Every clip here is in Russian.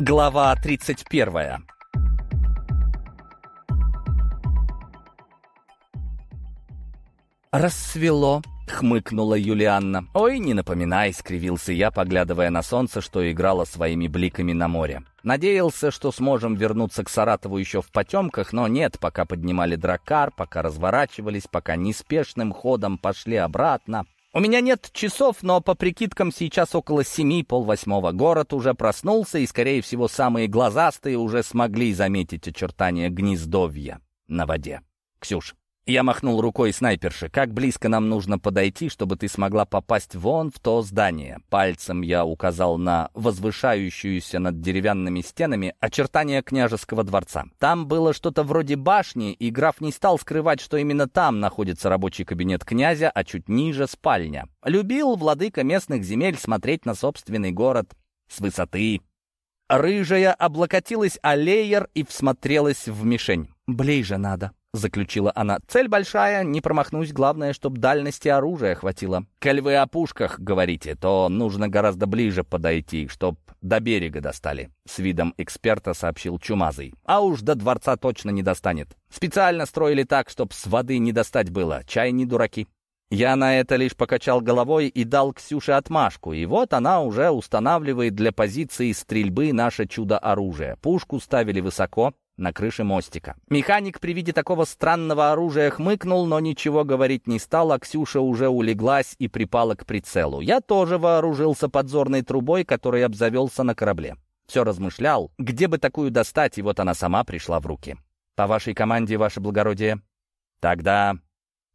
Глава 31 «Рассвело», — хмыкнула Юлианна. «Ой, не напоминай», — скривился я, поглядывая на солнце, что играло своими бликами на море. Надеялся, что сможем вернуться к Саратову еще в потемках, но нет, пока поднимали дракар, пока разворачивались, пока неспешным ходом пошли обратно. У меня нет часов, но по прикидкам сейчас около семи, полвосьмого. Город уже проснулся, и, скорее всего, самые глазастые уже смогли заметить очертания гнездовья на воде. «Ксюш, я махнул рукой снайперши. «Как близко нам нужно подойти, чтобы ты смогла попасть вон в то здание?» Пальцем я указал на возвышающуюся над деревянными стенами очертания княжеского дворца. Там было что-то вроде башни, и граф не стал скрывать, что именно там находится рабочий кабинет князя, а чуть ниже — спальня. Любил владыка местных земель смотреть на собственный город с высоты. Рыжая облокотилась о леер и всмотрелась в мишень. «Ближе надо», заключила она. «Цель большая, не промахнусь, главное, чтобы дальности оружия хватило. Коль вы о пушках говорите, то нужно гораздо ближе подойти, чтоб до берега достали», — с видом эксперта сообщил Чумазый. «А уж до дворца точно не достанет. Специально строили так, чтоб с воды не достать было. Чай не дураки». Я на это лишь покачал головой и дал Ксюше отмашку, и вот она уже устанавливает для позиции стрельбы наше чудо-оружие. Пушку ставили высоко, на крыше мостика. Механик при виде такого странного оружия хмыкнул, но ничего говорить не стал, а Ксюша уже улеглась и припала к прицелу. Я тоже вооружился подзорной трубой, который обзавелся на корабле. Все размышлял, где бы такую достать, и вот она сама пришла в руки. «По вашей команде, ваше благородие?» «Тогда...»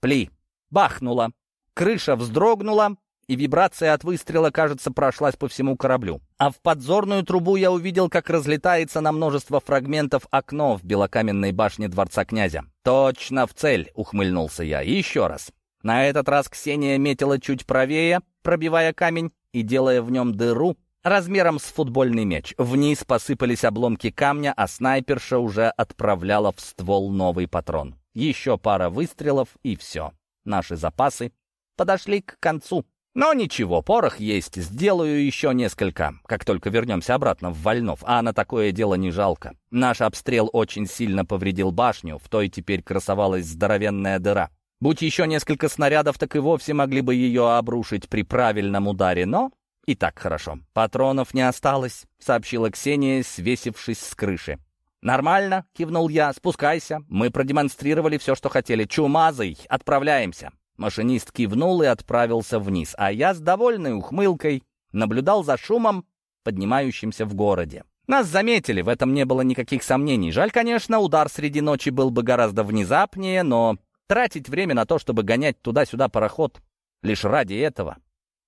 «Пли!» Бахнула. Крыша вздрогнула, и вибрация от выстрела, кажется, прошлась по всему кораблю. А в подзорную трубу я увидел, как разлетается на множество фрагментов окно в белокаменной башне дворца князя. «Точно в цель!» — ухмыльнулся я. «Еще раз!» На этот раз Ксения метила чуть правее, пробивая камень и делая в нем дыру размером с футбольный мяч. Вниз посыпались обломки камня, а снайперша уже отправляла в ствол новый патрон. Еще пара выстрелов, и все. Наши запасы подошли к концу. Но ничего, порох есть, сделаю еще несколько, как только вернемся обратно в Вольнов, а на такое дело не жалко. Наш обстрел очень сильно повредил башню, в той теперь красовалась здоровенная дыра. Будь еще несколько снарядов, так и вовсе могли бы ее обрушить при правильном ударе, но и так хорошо. «Патронов не осталось», — сообщила Ксения, свесившись с крыши. «Нормально», — кивнул я, — «спускайся. Мы продемонстрировали все, что хотели. Чумазый, отправляемся». Машинист кивнул и отправился вниз, а я с довольной ухмылкой наблюдал за шумом, поднимающимся в городе. Нас заметили, в этом не было никаких сомнений. Жаль, конечно, удар среди ночи был бы гораздо внезапнее, но тратить время на то, чтобы гонять туда-сюда пароход, лишь ради этого,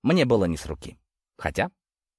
мне было не с руки. Хотя,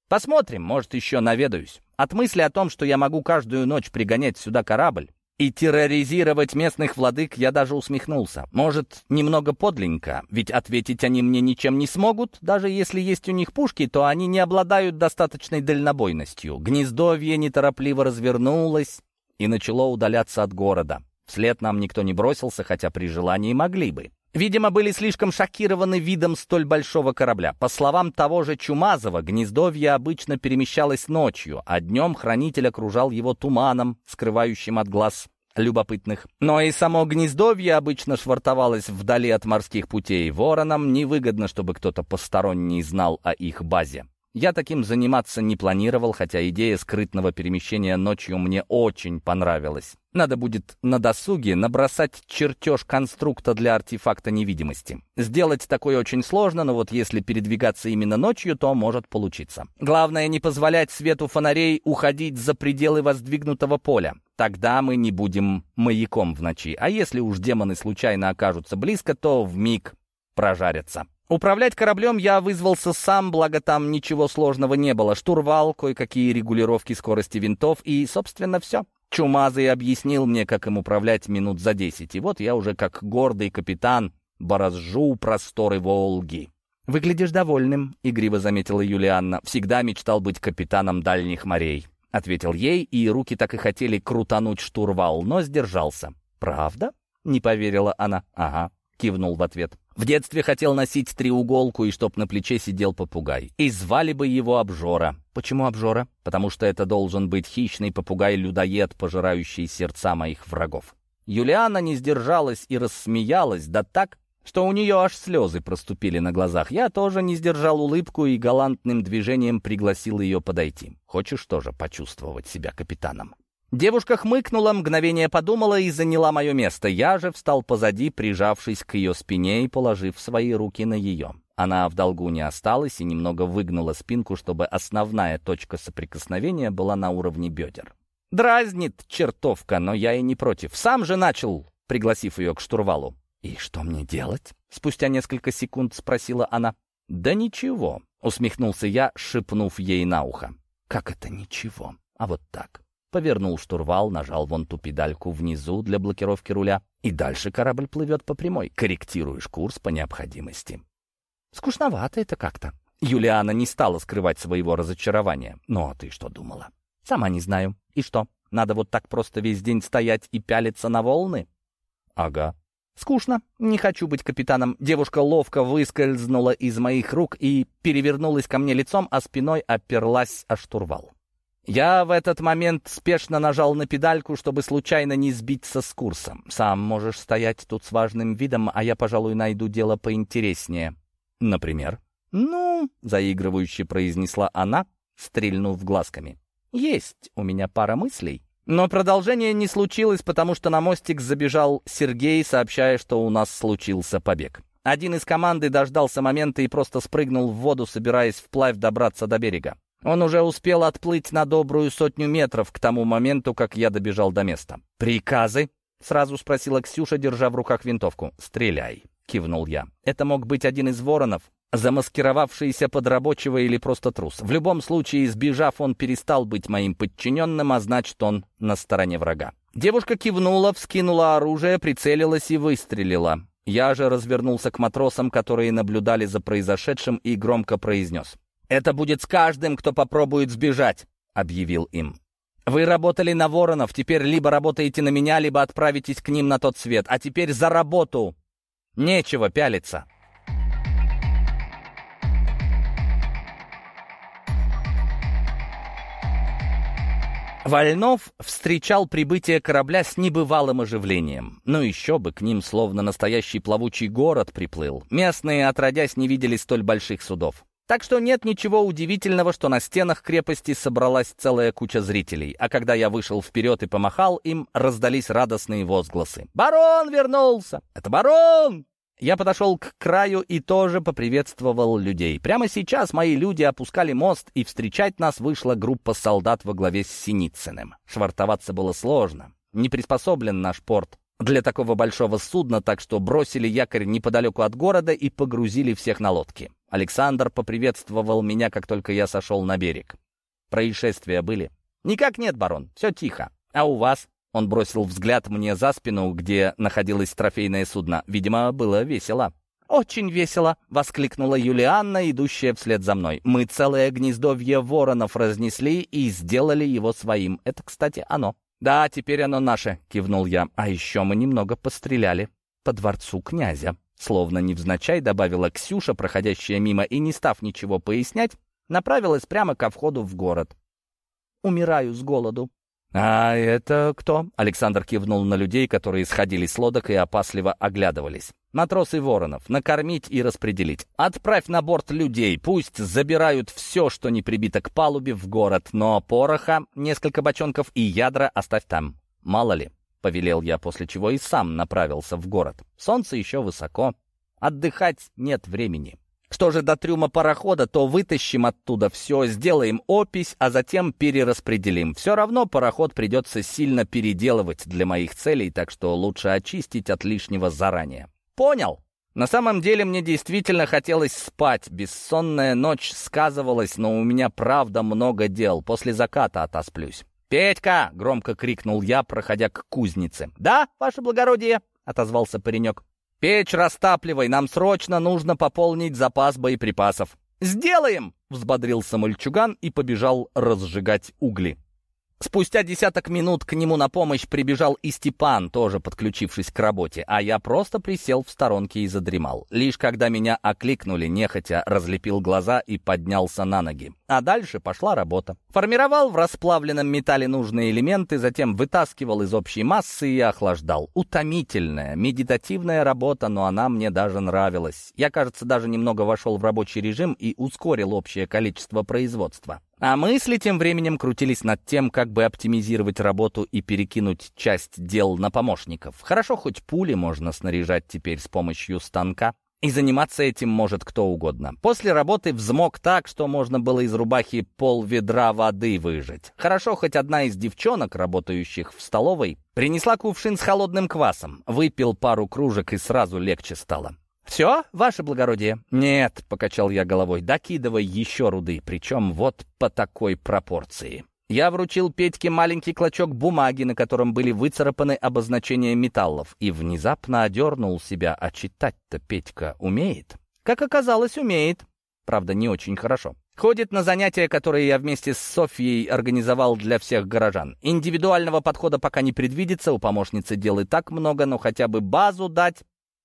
посмотрим, может, еще наведаюсь. От мысли о том, что я могу каждую ночь пригонять сюда корабль, и терроризировать местных владык я даже усмехнулся. Может, немного подленько, ведь ответить они мне ничем не смогут. Даже если есть у них пушки, то они не обладают достаточной дальнобойностью. Гнездовье неторопливо развернулось и начало удаляться от города. Вслед нам никто не бросился, хотя при желании могли бы. Видимо, были слишком шокированы видом столь большого корабля. По словам того же Чумазова, гнездовье обычно перемещалось ночью, а днем хранитель окружал его туманом, скрывающим от глаз любопытных. Но и само гнездовье обычно швартовалось вдали от морских путей. Воронам невыгодно, чтобы кто-то посторонний знал о их базе. Я таким заниматься не планировал, хотя идея скрытного перемещения ночью мне очень понравилась. Надо будет на досуге набросать чертеж конструкта для артефакта невидимости. Сделать такое очень сложно, но вот если передвигаться именно ночью, то может получиться. Главное не позволять свету фонарей уходить за пределы воздвигнутого поля. Тогда мы не будем маяком в ночи. А если уж демоны случайно окажутся близко, то в миг прожарятся. Управлять кораблем я вызвался сам, благо там ничего сложного не было. Штурвал, кое-какие регулировки скорости винтов и, собственно, все. Чумазый объяснил мне, как им управлять минут за десять. И вот я уже как гордый капитан борозжу просторы Волги. «Выглядишь довольным», — игриво заметила Юлианна. «Всегда мечтал быть капитаном дальних морей», — ответил ей, и руки так и хотели крутануть штурвал, но сдержался. «Правда?» — не поверила она. «Ага», — кивнул в ответ. В детстве хотел носить треуголку и чтоб на плече сидел попугай. И звали бы его Обжора. Почему Обжора? Потому что это должен быть хищный попугай-людоед, пожирающий сердца моих врагов. Юлиана не сдержалась и рассмеялась, да так, что у нее аж слезы проступили на глазах. Я тоже не сдержал улыбку и галантным движением пригласил ее подойти. Хочешь тоже почувствовать себя капитаном? Девушка хмыкнула, мгновение подумала и заняла мое место. Я же встал позади, прижавшись к ее спине и положив свои руки на ее. Она в долгу не осталась и немного выгнула спинку, чтобы основная точка соприкосновения была на уровне бедер. Дразнит чертовка, но я и не против. Сам же начал, пригласив ее к штурвалу. «И что мне делать?» — спустя несколько секунд спросила она. «Да ничего», — усмехнулся я, шепнув ей на ухо. «Как это ничего? А вот так. Повернул штурвал, нажал вон ту педальку внизу для блокировки руля, и дальше корабль плывет по прямой. Корректируешь курс по необходимости. Скучновато это как-то. Юлиана не стала скрывать своего разочарования. Ну, а ты что думала? Сама не знаю. И что, надо вот так просто весь день стоять и пялиться на волны? Ага. Скучно. Не хочу быть капитаном. Девушка ловко выскользнула из моих рук и перевернулась ко мне лицом, а спиной оперлась о штурвал. Я в этот момент спешно нажал на педальку, чтобы случайно не сбиться с курсом. Сам можешь стоять тут с важным видом, а я, пожалуй, найду дело поинтереснее. Например? «Ну», — заигрывающе произнесла она, стрельнув глазками. «Есть у меня пара мыслей». Но продолжение не случилось, потому что на мостик забежал Сергей, сообщая, что у нас случился побег. Один из команды дождался момента и просто спрыгнул в воду, собираясь вплавь добраться до берега. Он уже успел отплыть на добрую сотню метров к тому моменту, как я добежал до места. «Приказы?» — сразу спросила Ксюша, держа в руках винтовку. «Стреляй», — кивнул я. «Это мог быть один из воронов, замаскировавшийся под рабочего или просто трус. В любом случае, сбежав, он перестал быть моим подчиненным, а значит, он на стороне врага». Девушка кивнула, вскинула оружие, прицелилась и выстрелила. Я же развернулся к матросам, которые наблюдали за произошедшим, и громко произнес. «Это будет с каждым, кто попробует сбежать», — объявил им. «Вы работали на воронов, теперь либо работаете на меня, либо отправитесь к ним на тот свет. А теперь за работу! Нечего пялиться!» Вольнов встречал прибытие корабля с небывалым оживлением. Ну еще бы, к ним словно настоящий плавучий город приплыл. Местные, отродясь, не видели столь больших судов. Так что нет ничего удивительного, что на стенах крепости собралась целая куча зрителей, а когда я вышел вперед и помахал, им раздались радостные возгласы. «Барон вернулся! Это барон!» Я подошел к краю и тоже поприветствовал людей. Прямо сейчас мои люди опускали мост, и встречать нас вышла группа солдат во главе с Синицыным. Швартоваться было сложно. Не приспособлен наш порт для такого большого судна, так что бросили якорь неподалеку от города и погрузили всех на лодки. Александр поприветствовал меня, как только я сошел на берег. Происшествия были? Никак нет, барон, все тихо. А у вас? Он бросил взгляд мне за спину, где находилось трофейное судно. Видимо, было весело. «Очень весело!» — воскликнула Юлианна, идущая вслед за мной. «Мы целое гнездовье воронов разнесли и сделали его своим. Это, кстати, оно». «Да, теперь оно наше», — кивнул я. «А еще мы немного постреляли по дворцу князя». Словно невзначай добавила Ксюша, проходящая мимо, и, не став ничего пояснять, направилась прямо ко входу в город. «Умираю с голоду». «А это кто?» — Александр кивнул на людей, которые сходили с лодок и опасливо оглядывались. «Матросы Воронов. Накормить и распределить. Отправь на борт людей. Пусть забирают все, что не прибито к палубе, в город. Но пороха, несколько бочонков и ядра оставь там. Мало ли». Повелел я, после чего и сам направился в город. Солнце еще высоко. Отдыхать нет времени. Что же до трюма парохода, то вытащим оттуда все, сделаем опись, а затем перераспределим. Все равно пароход придется сильно переделывать для моих целей, так что лучше очистить от лишнего заранее. Понял? На самом деле мне действительно хотелось спать. Бессонная ночь сказывалась, но у меня правда много дел. После заката отосплюсь. «Петька!» — громко крикнул я, проходя к кузнице. «Да, ваше благородие!» — отозвался паренек. «Печь растапливай, нам срочно нужно пополнить запас боеприпасов». «Сделаем!» — взбодрился мальчуган и побежал разжигать угли. Спустя десяток минут к нему на помощь прибежал и Степан, тоже подключившись к работе, а я просто присел в сторонке и задремал. Лишь когда меня окликнули, нехотя разлепил глаза и поднялся на ноги. А дальше пошла работа. Формировал в расплавленном металле нужные элементы, затем вытаскивал из общей массы и охлаждал. Утомительная, медитативная работа, но она мне даже нравилась. Я, кажется, даже немного вошел в рабочий режим и ускорил общее количество производства. А мысли тем временем крутились над тем, как бы оптимизировать работу и перекинуть часть дел на помощников. Хорошо, хоть пули можно снаряжать теперь с помощью станка. И заниматься этим может кто угодно. После работы взмок так, что можно было из рубахи пол ведра воды выжать. Хорошо, хоть одна из девчонок, работающих в столовой, принесла кувшин с холодным квасом. Выпил пару кружек и сразу легче стало. «Все, ваше благородие?» «Нет», — покачал я головой, — «докидывай еще руды, причем вот по такой пропорции». Я вручил Петьке маленький клочок бумаги, на котором были выцарапаны обозначения металлов, и внезапно одернул себя, а читать-то Петька умеет. Как оказалось, умеет. Правда, не очень хорошо. Ходит на занятия, которые я вместе с Софьей организовал для всех горожан. Индивидуального подхода пока не предвидится, у помощницы дел и так много, но хотя бы базу дать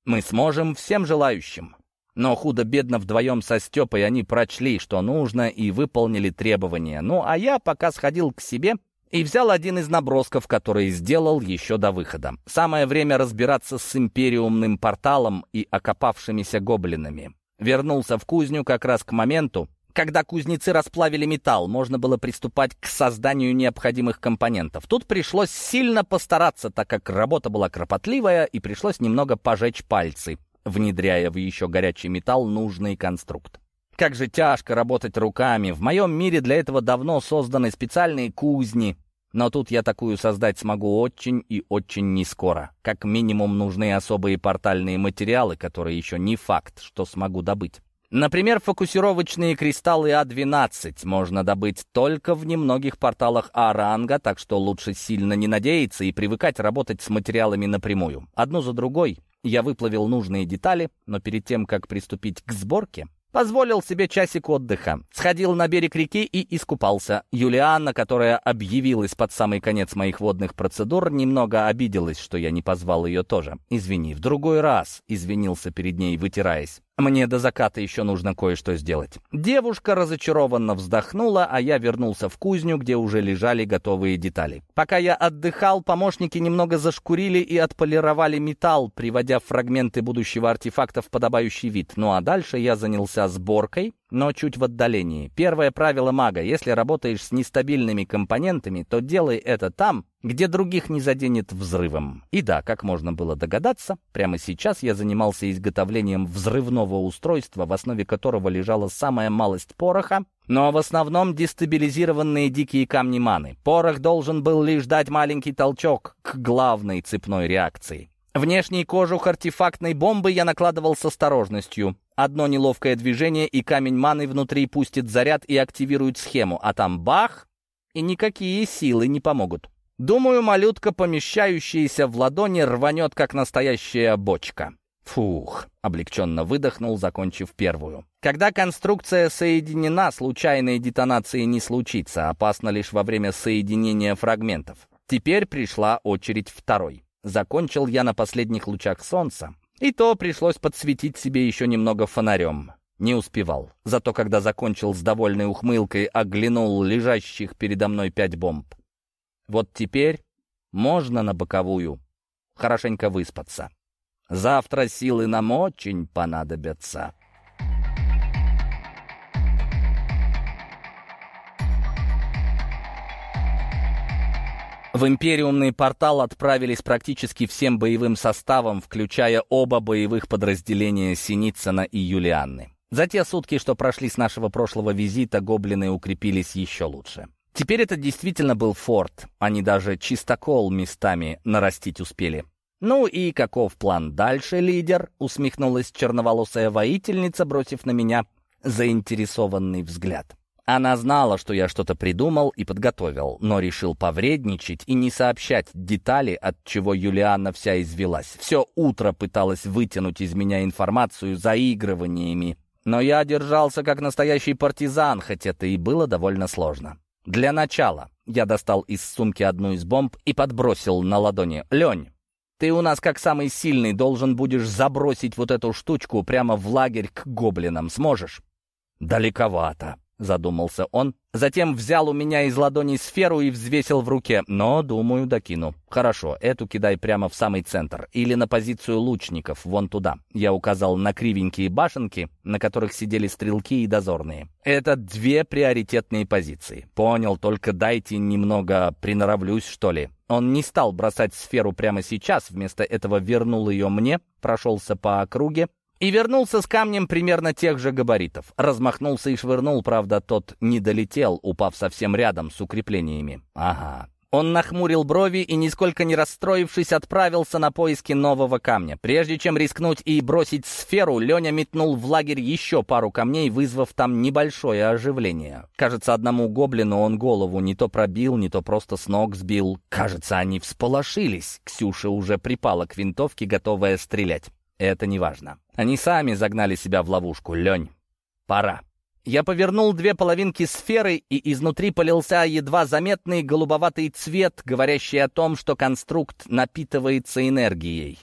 мы сможем всем желающим. Но худо-бедно вдвоем со Степой они прочли, что нужно, и выполнили требования. Ну, а я пока сходил к себе и взял один из набросков, который сделал еще до выхода. Самое время разбираться с империумным порталом и окопавшимися гоблинами. Вернулся в кузню как раз к моменту, когда кузнецы расплавили металл, можно было приступать к созданию необходимых компонентов. Тут пришлось сильно постараться, так как работа была кропотливая, и пришлось немного пожечь пальцы, внедряя в еще горячий металл нужный конструкт. Как же тяжко работать руками. В моем мире для этого давно созданы специальные кузни. Но тут я такую создать смогу очень и очень не скоро. Как минимум нужны особые портальные материалы, которые еще не факт, что смогу добыть. Например, фокусировочные кристаллы А12 можно добыть только в немногих порталах А-ранга, так что лучше сильно не надеяться и привыкать работать с материалами напрямую. Одну за другой я выплавил нужные детали, но перед тем, как приступить к сборке, Позволил себе часик отдыха. Сходил на берег реки и искупался. Юлианна, которая объявилась под самый конец моих водных процедур, немного обиделась, что я не позвал ее тоже. «Извини, в другой раз», — извинился перед ней, вытираясь. Мне до заката еще нужно кое-что сделать. Девушка разочарованно вздохнула, а я вернулся в кузню, где уже лежали готовые детали. Пока я отдыхал, помощники немного зашкурили и отполировали металл, приводя фрагменты будущего артефакта в подобающий вид. Ну а дальше я занялся сборкой, но чуть в отдалении. Первое правило мага — если работаешь с нестабильными компонентами, то делай это там, где других не заденет взрывом. И да, как можно было догадаться, прямо сейчас я занимался изготовлением взрывного устройства, в основе которого лежала самая малость пороха, но в основном дестабилизированные дикие камни маны. Порох должен был лишь дать маленький толчок к главной цепной реакции. Внешний кожух артефактной бомбы я накладывал с осторожностью. Одно неловкое движение, и камень маны внутри пустит заряд и активирует схему, а там бах, и никакие силы не помогут. Думаю, малютка, помещающаяся в ладони, рванет, как настоящая бочка. Фух, облегченно выдохнул, закончив первую. Когда конструкция соединена, случайной детонации не случится, опасно лишь во время соединения фрагментов. Теперь пришла очередь второй. Закончил я на последних лучах солнца, и то пришлось подсветить себе еще немного фонарем. Не успевал. Зато когда закончил с довольной ухмылкой, оглянул лежащих передо мной пять бомб. Вот теперь можно на боковую хорошенько выспаться. Завтра силы нам очень понадобятся. В империумный портал отправились практически всем боевым составом, включая оба боевых подразделения Синицына и Юлианны. За те сутки, что прошли с нашего прошлого визита, гоблины укрепились еще лучше. Теперь это действительно был форт. Они даже чистокол местами нарастить успели. «Ну и каков план дальше, лидер?» — усмехнулась черноволосая воительница, бросив на меня заинтересованный взгляд. Она знала, что я что-то придумал и подготовил, но решил повредничать и не сообщать детали, от чего Юлианна вся извелась. Все утро пыталась вытянуть из меня информацию заигрываниями, но я держался как настоящий партизан, хоть это и было довольно сложно. Для начала Я достал из сумки одну из бомб и подбросил на ладони. «Лень, ты у нас как самый сильный должен будешь забросить вот эту штучку прямо в лагерь к гоблинам. Сможешь?» «Далековато», — задумался он. Затем взял у меня из ладони сферу и взвесил в руке. «Но, думаю, докину». «Хорошо, эту кидай прямо в самый центр. Или на позицию лучников, вон туда». Я указал на кривенькие башенки, на которых сидели стрелки и дозорные. «Это две приоритетные позиции». «Понял, только дайте немного приноровлюсь, что ли». Он не стал бросать сферу прямо сейчас, вместо этого вернул ее мне, прошелся по округе, и вернулся с камнем примерно тех же габаритов. Размахнулся и швырнул, правда, тот не долетел, упав совсем рядом с укреплениями. Ага, он нахмурил брови и, нисколько не расстроившись, отправился на поиски нового камня. Прежде чем рискнуть и бросить сферу, Леня метнул в лагерь еще пару камней, вызвав там небольшое оживление. Кажется, одному гоблину он голову не то пробил, не то просто с ног сбил. Кажется, они всполошились. Ксюша уже припала к винтовке, готовая стрелять. Это не важно. Они сами загнали себя в ловушку. Лень, пора. Я повернул две половинки сферы, и изнутри полился едва заметный голубоватый цвет, говорящий о том, что конструкт напитывается энергией.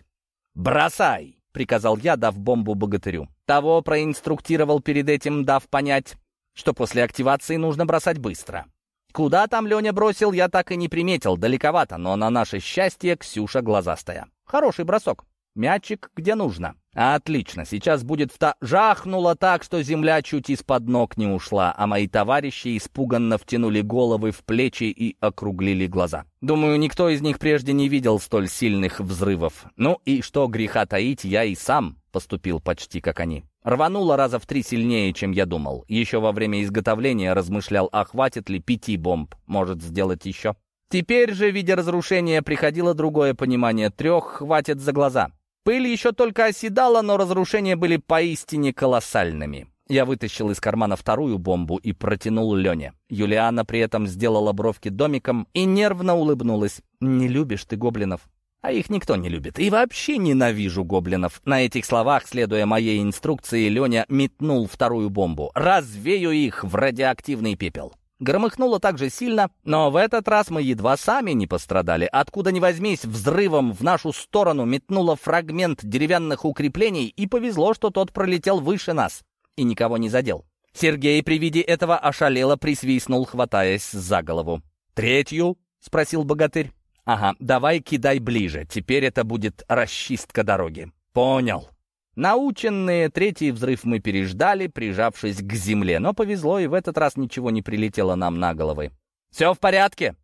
«Бросай!» — приказал я, дав бомбу богатырю. Того проинструктировал перед этим, дав понять, что после активации нужно бросать быстро. Куда там Леня бросил, я так и не приметил, далековато, но на наше счастье Ксюша глазастая. Хороший бросок. Мячик где нужно. Отлично, сейчас будет вта... Жахнуло так, что земля чуть из-под ног не ушла, а мои товарищи испуганно втянули головы в плечи и округлили глаза. Думаю, никто из них прежде не видел столь сильных взрывов. Ну и что греха таить, я и сам поступил почти как они. Рвануло раза в три сильнее, чем я думал. Еще во время изготовления размышлял, а хватит ли пяти бомб, может сделать еще. Теперь же, видя разрушения, приходило другое понимание. Трех хватит за глаза. Пыль еще только оседала, но разрушения были поистине колоссальными. Я вытащил из кармана вторую бомбу и протянул Лене. Юлиана при этом сделала бровки домиком и нервно улыбнулась. «Не любишь ты гоблинов?» А их никто не любит. И вообще ненавижу гоблинов. На этих словах, следуя моей инструкции, Леня метнул вторую бомбу. «Развею их в радиоактивный пепел». Громыхнуло так же сильно, но в этот раз мы едва сами не пострадали. Откуда ни возьмись, взрывом в нашу сторону метнуло фрагмент деревянных укреплений, и повезло, что тот пролетел выше нас и никого не задел. Сергей при виде этого ошалело присвистнул, хватаясь за голову. «Третью?» — спросил богатырь. «Ага, давай кидай ближе, теперь это будет расчистка дороги». «Понял». Наученные, третий взрыв мы переждали, прижавшись к земле, но повезло, и в этот раз ничего не прилетело нам на головы. «Все в порядке?»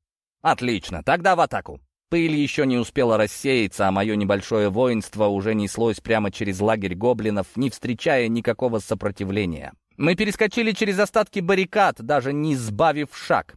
«Отлично, тогда в атаку». Пыль еще не успела рассеяться, а мое небольшое воинство уже неслось прямо через лагерь гоблинов, не встречая никакого сопротивления. Мы перескочили через остатки баррикад, даже не сбавив шаг.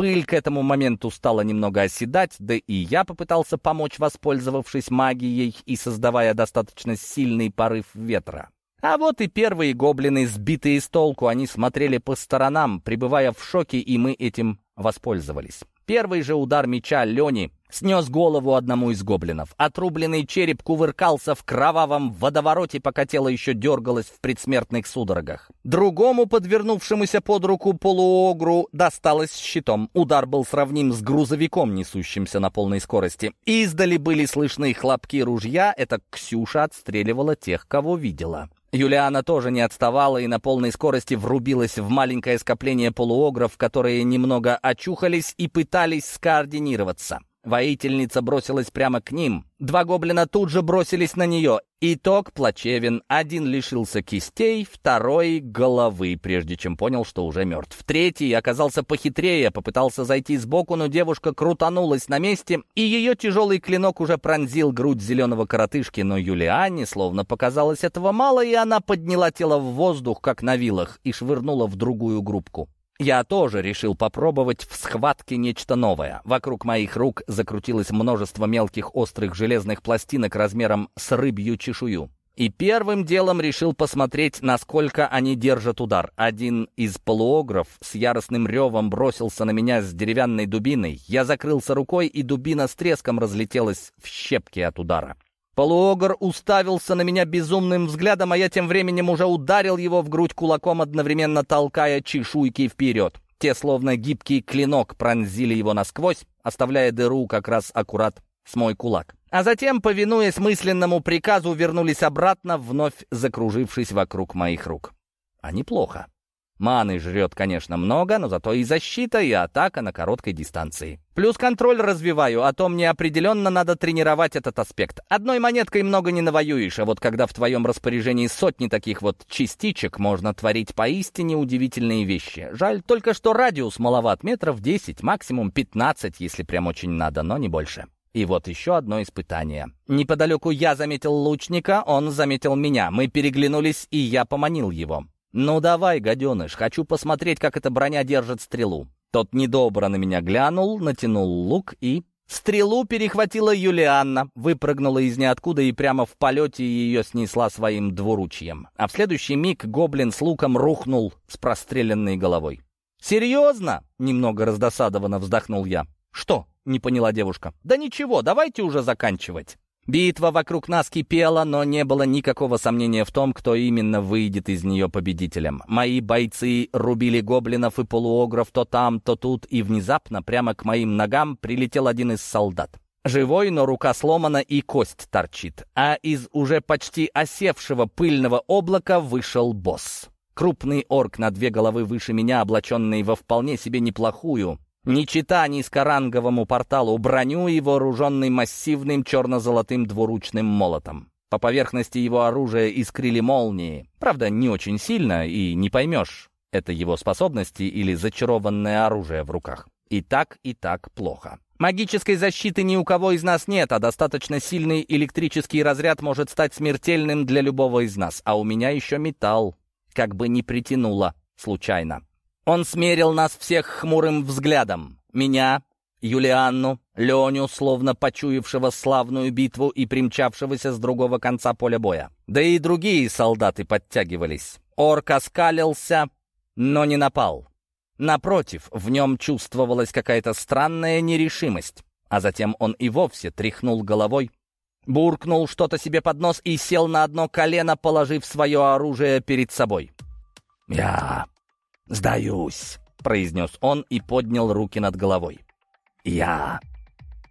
Пыль к этому моменту стала немного оседать, да и я попытался помочь, воспользовавшись магией и создавая достаточно сильный порыв ветра. А вот и первые гоблины, сбитые с толку, они смотрели по сторонам, пребывая в шоке, и мы этим воспользовались. Первый же удар меча Лени снес голову одному из гоблинов. Отрубленный череп кувыркался в кровавом водовороте, пока тело еще дергалось в предсмертных судорогах. Другому, подвернувшемуся под руку полуогру, досталось щитом. Удар был сравним с грузовиком, несущимся на полной скорости. Издали были слышны хлопки ружья, это Ксюша отстреливала тех, кого видела. Юлиана тоже не отставала и на полной скорости врубилась в маленькое скопление полуогров, которые немного очухались и пытались скоординироваться. Воительница бросилась прямо к ним. Два гоблина тут же бросились на нее. Итог плачевен. Один лишился кистей, второй — головы, прежде чем понял, что уже мертв. Третий оказался похитрее, попытался зайти сбоку, но девушка крутанулась на месте, и ее тяжелый клинок уже пронзил грудь зеленого коротышки, но Юлиане словно показалось этого мало, и она подняла тело в воздух, как на вилах, и швырнула в другую группку. Я тоже решил попробовать в схватке нечто новое. Вокруг моих рук закрутилось множество мелких острых железных пластинок размером с рыбью чешую. И первым делом решил посмотреть, насколько они держат удар. Один из полуогров с яростным ревом бросился на меня с деревянной дубиной. Я закрылся рукой, и дубина с треском разлетелась в щепки от удара. Полуогр уставился на меня безумным взглядом, а я тем временем уже ударил его в грудь кулаком, одновременно толкая чешуйки вперед. Те, словно гибкий клинок, пронзили его насквозь, оставляя дыру как раз аккурат с мой кулак. А затем, повинуясь мысленному приказу, вернулись обратно, вновь закружившись вокруг моих рук. А неплохо. Маны жрет, конечно, много, но зато и защита, и атака на короткой дистанции. Плюс контроль развиваю, а то мне определенно надо тренировать этот аспект. Одной монеткой много не навоюешь, а вот когда в твоем распоряжении сотни таких вот частичек, можно творить поистине удивительные вещи. Жаль только, что радиус маловат, метров 10, максимум 15, если прям очень надо, но не больше. И вот еще одно испытание. Неподалеку я заметил лучника, он заметил меня. Мы переглянулись, и я поманил его. «Ну давай, гаденыш, хочу посмотреть, как эта броня держит стрелу». Тот недобро на меня глянул, натянул лук и... Стрелу перехватила Юлианна, выпрыгнула из ниоткуда и прямо в полете ее снесла своим двуручьем. А в следующий миг гоблин с луком рухнул с простреленной головой. «Серьезно?» — немного раздосадованно вздохнул я. «Что?» — не поняла девушка. «Да ничего, давайте уже заканчивать». Битва вокруг нас кипела, но не было никакого сомнения в том, кто именно выйдет из нее победителем. Мои бойцы рубили гоблинов и полуогров то там, то тут, и внезапно прямо к моим ногам прилетел один из солдат. Живой, но рука сломана и кость торчит. А из уже почти осевшего пыльного облака вышел босс. Крупный орк на две головы выше меня, облаченный во вполне себе неплохую, не чита низкоранговому порталу броню и вооруженный массивным черно-золотым двуручным молотом. По поверхности его оружия искрили молнии. Правда, не очень сильно, и не поймешь, это его способности или зачарованное оружие в руках. И так, и так плохо. Магической защиты ни у кого из нас нет, а достаточно сильный электрический разряд может стать смертельным для любого из нас. А у меня еще металл, как бы не притянуло случайно. Он смерил нас всех хмурым взглядом. Меня, Юлианну, Леню, словно почуявшего славную битву и примчавшегося с другого конца поля боя. Да и другие солдаты подтягивались. Орк оскалился, но не напал. Напротив, в нем чувствовалась какая-то странная нерешимость. А затем он и вовсе тряхнул головой, буркнул что-то себе под нос и сел на одно колено, положив свое оружие перед собой. «Я «Сдаюсь», — произнес он и поднял руки над головой. «Я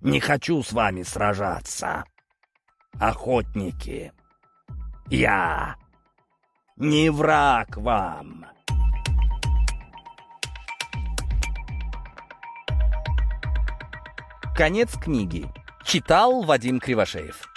не хочу с вами сражаться, охотники. Я не враг вам». Конец книги. Читал Вадим Кривошеев.